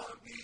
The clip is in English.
قبل